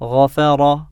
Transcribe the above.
غفر